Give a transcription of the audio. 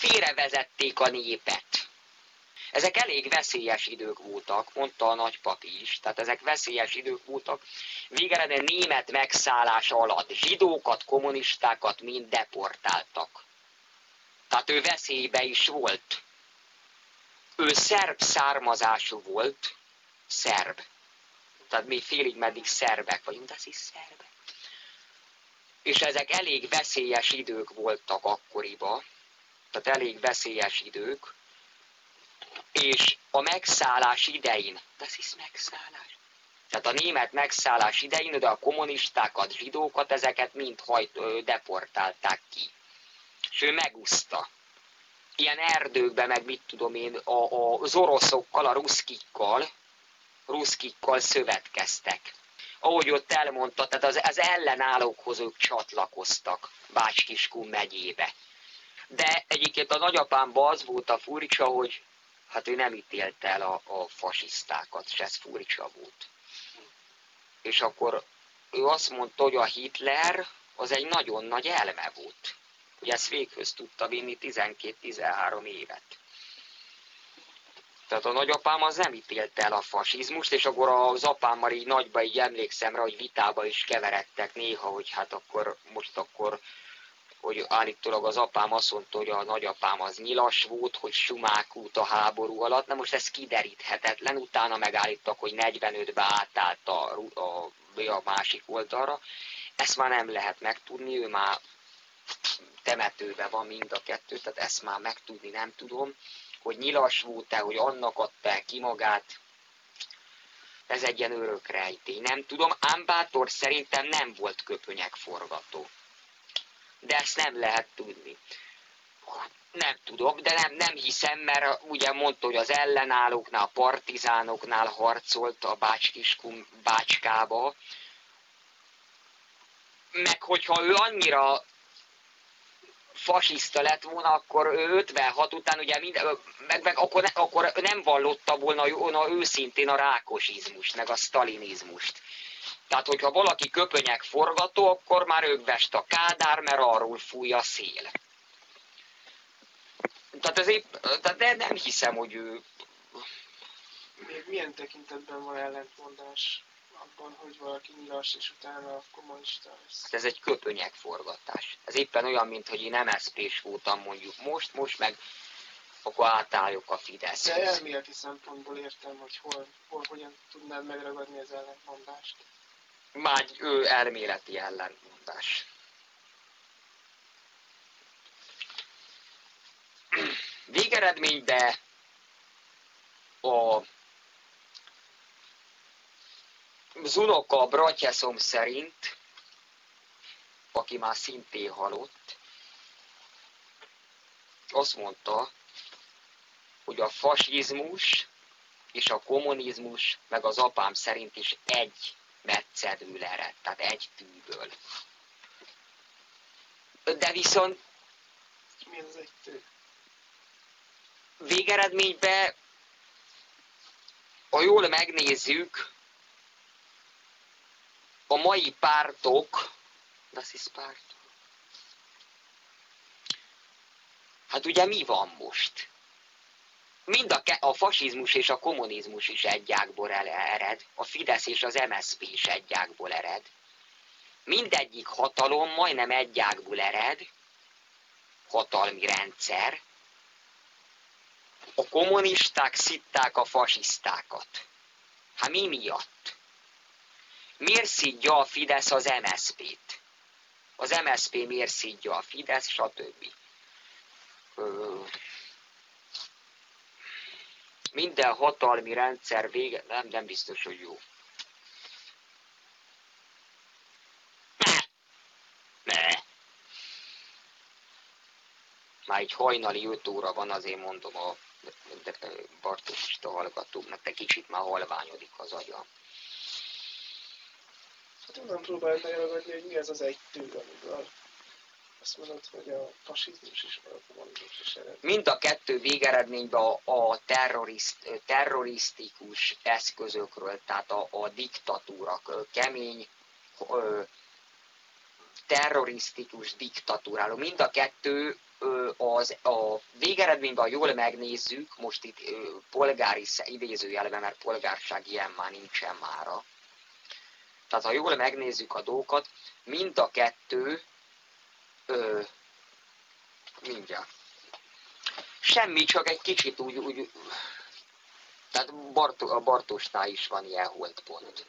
félrevezették a népet. Ezek elég veszélyes idők voltak, mondta a nagypapi is, tehát ezek veszélyes idők voltak. Végeredményben német megszállás alatt zsidókat, kommunistákat mind deportáltak. Tehát ő veszélybe is volt. Ő szerb származású volt, szerb. Tehát mi félig meddig szerbek vagyunk, de ez is szerbek. És ezek elég veszélyes idők voltak akkoriban, tehát elég veszélyes idők, és a megszállás idején, das is megszállás, tehát a német megszállás idején, de a kommunistákat, zsidókat, ezeket mind hajt, deportálták ki. És ő megúszta. Ilyen erdőkben, meg mit tudom én, a, a, az oroszokkal, a ruszkikkal, ruszkikkal szövetkeztek. Ahogy ott elmondta, tehát az, az ellenállókhoz ők csatlakoztak Bács-Kiskun megyébe. De egyébként a nagyapámban az volt a furcsa, hogy hát ő nem ítélte el a, a fasisztákat, és ez furcsa volt. És akkor ő azt mondta, hogy a Hitler az egy nagyon nagy elme volt. Hogy ezt véghöz tudta vinni 12-13 évet. Tehát a nagyapám az nem ítélte el a fasizmust, és akkor az apámmal így nagyba így emlékszem rá, hogy vitába is keveredtek néha, hogy hát akkor most akkor hogy állítólag az apám azt mondta, hogy a nagyapám az nyilas volt, hogy sumák út a háború alatt, na most ez kideríthetetlen, utána megállítak, hogy 45-be átállt a, a, a másik oldalra, ezt már nem lehet megtudni, ő már temetőben van mind a kettő, tehát ezt már megtudni nem tudom, hogy nyilas volt-e, hogy annak adta ki magát, ez egy ilyen örök rejtély. Nem tudom, ám bátor szerintem nem volt köpönyek forgató de ezt nem lehet tudni. Nem tudom, de nem, nem hiszem, mert ugye mondta, hogy az ellenállóknál, a partizánoknál harcolt a Bácskiskun Bácskába, meg hogyha ő annyira fasiszta lett volna, akkor ő 56 után ugye mind, meg, meg akkor, ne, akkor nem vallotta volna, volna őszintén a rákosizmust, meg a sztalinizmust. Tehát, hogyha valaki köpönyek forgató, akkor már vest a kádár, mert arról fúj a szél. Tehát, ez épp, tehát de nem hiszem, hogy ő... Még milyen tekintetben van ellentmondás abban, hogy valaki nyilas, és utána kommunista lesz? Hát ez egy köpönyek forgatás. Ez éppen olyan, mint hogy én MSZP-s voltam mondjuk most, most meg akkor átálljuk a Fidesz. De elméleti szempontból értem, hogy hol, hol hogyan tudnád megragadni az ellentmondást már ő elméleti ellentmondás. Végeredményben a az unoka szerint, aki már szintén halott, azt mondta, hogy a fasizmus és a kommunizmus, meg az apám szerint is egy ered, tehát egy tűből. De viszont mi az egy tű? Végeredményben, ha jól megnézzük, a mai pártok, das ist párt. Hát ugye mi van most? Mind a, a fasizmus és a kommunizmus is egy ágból ered, a Fidesz és az MSZP is egy ágból ered. Mindegyik hatalom majdnem egy ágból ered, hatalmi rendszer. A kommunisták szitták a fasisztákat. Hát mi miatt? Miért szidja a Fidesz az MSZP-t? Az MSZP miért szidja a Fidesz, stb. Ö minden hatalmi rendszer vége, nem, nem biztos, hogy jó. Ne. Már egy hajnali 5 óra van, azért mondom a Bartosista hallgatóknak, de kicsit már halványodik az agya. Hát onnan próbálj megragadni, hogy mi az az egy tű, amiből azt mondod, hogy a fasizmus is, a kommunizmus is ered. Mind a kettő végeredményben a, a terrorist, terrorisztikus eszközökről, tehát a, a diktatúra, kemény, terrorisztikus diktatúráról. Mind a kettő ö, az, a végeredményben, ha jól megnézzük, most itt ö, polgári idézőjelben, mert polgárság ilyen már nincsen mára. Tehát ha jól megnézzük a dolgokat, mind a kettő ö, mindjárt. Semmi, csak egy kicsit úgy, úgy tehát Bartó, a Bartósnál is van ilyen holdpont.